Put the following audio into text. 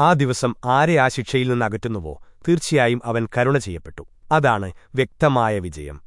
ആ ദിവസം ആരെ ആ ശിക്ഷയിൽ നിന്ന് അകറ്റുന്നുവോ? തീർച്ചയായും അവൻ കരുണ ചെയ്യപ്പെട്ടു. അതാണ് വ്യക്തമായ വിജയം.